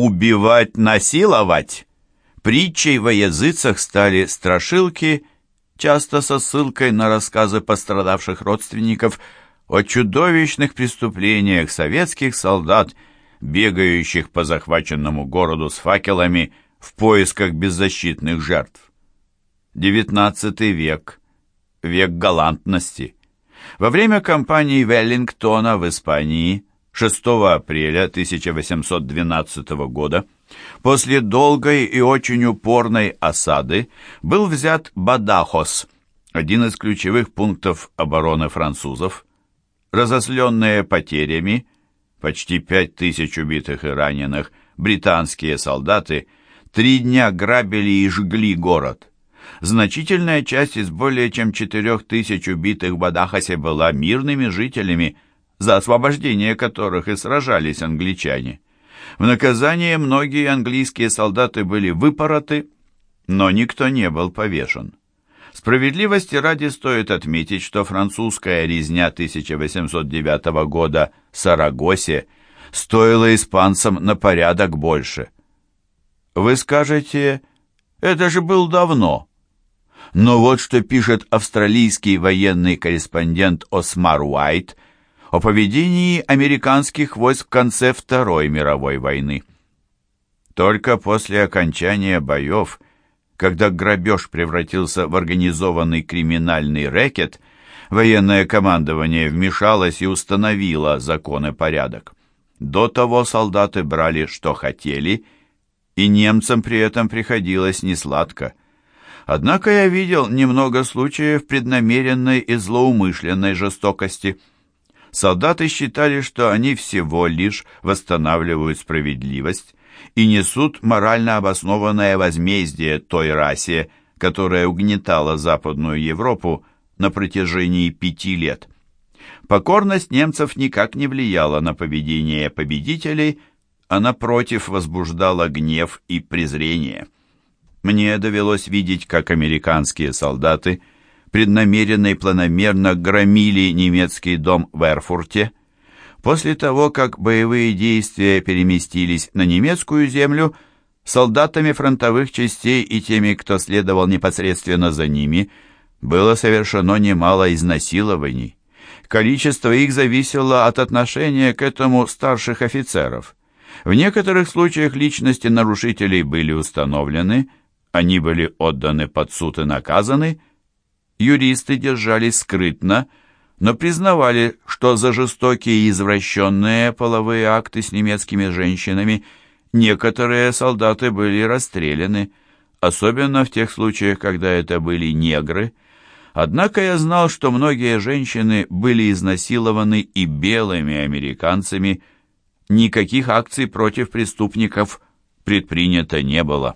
Убивать, насиловать. Притчей во языцах стали страшилки, часто со ссылкой на рассказы пострадавших родственников о чудовищных преступлениях советских солдат, бегающих по захваченному городу с факелами в поисках беззащитных жертв. XIX век, век галантности. Во время кампании Веллингтона в Испании 6 апреля 1812 года после долгой и очень упорной осады был взят Бадахос, один из ключевых пунктов обороны французов. Разосленные потерями, почти пять тысяч убитых и раненых, британские солдаты три дня грабили и жгли город. Значительная часть из более чем четырех тысяч убитых в Бадахасе была мирными жителями, за освобождение которых и сражались англичане. В наказание многие английские солдаты были выпороты, но никто не был повешен. Справедливости ради стоит отметить, что французская резня 1809 года в Сарагосе стоила испанцам на порядок больше. Вы скажете, это же был давно. Но вот что пишет австралийский военный корреспондент Осмар Уайт – о поведении американских войск в конце Второй мировой войны. Только после окончания боев, когда грабеж превратился в организованный криминальный рэкет, военное командование вмешалось и установило закон и порядок. До того солдаты брали, что хотели, и немцам при этом приходилось несладко. Однако я видел немного случаев преднамеренной и злоумышленной жестокости – Солдаты считали, что они всего лишь восстанавливают справедливость и несут морально обоснованное возмездие той расе, которая угнетала Западную Европу на протяжении пяти лет. Покорность немцев никак не влияла на поведение победителей, а напротив возбуждала гнев и презрение. Мне довелось видеть, как американские солдаты – преднамеренно и планомерно громили немецкий дом в Эрфурте. После того, как боевые действия переместились на немецкую землю, солдатами фронтовых частей и теми, кто следовал непосредственно за ними, было совершено немало изнасилований. Количество их зависело от отношения к этому старших офицеров. В некоторых случаях личности нарушителей были установлены, они были отданы под суд и наказаны, юристы держались скрытно, но признавали, что за жестокие и извращенные половые акты с немецкими женщинами некоторые солдаты были расстреляны, особенно в тех случаях, когда это были негры. Однако я знал, что многие женщины были изнасилованы и белыми американцами. Никаких акций против преступников предпринято не было.